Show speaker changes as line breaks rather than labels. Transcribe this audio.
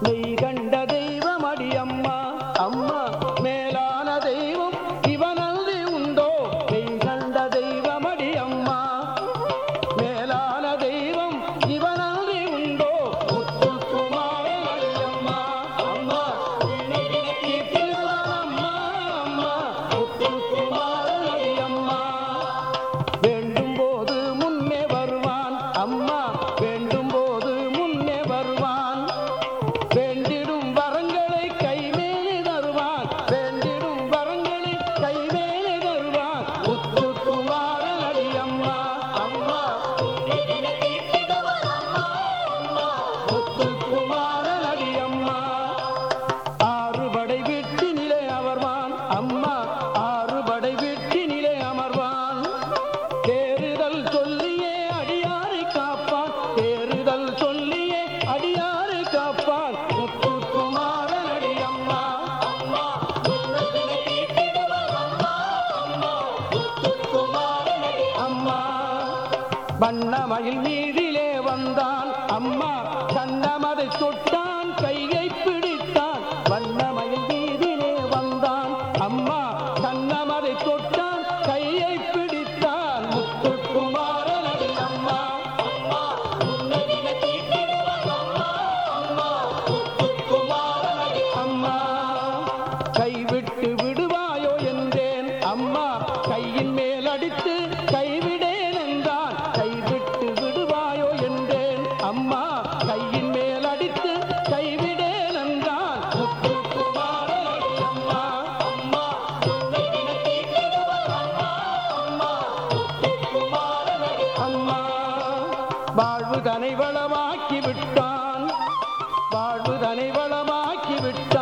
மெய் கண்ட தெய்வம் அடியம்மா. அம்மா மேலான தெய்வம் இவனல்தி உண்டோ? மெய் கண்ட தெய்வம் அடியம்மா. மேலான தெய்வம் இவனல்தி உண்டோ? முத்துக்குமாரம்மா அம்மா அம்மா முத்துக்குமாரம்மா வேண்டும் வண்ணமயில் நீரிலே வந்தான். அம்மா தன்னமதை தொட்டான் கையை பிடி வாழ்வு தனை வளமாக்கி விட்டான். வாழ்வு தனை வளமாக்கி விட்டான்.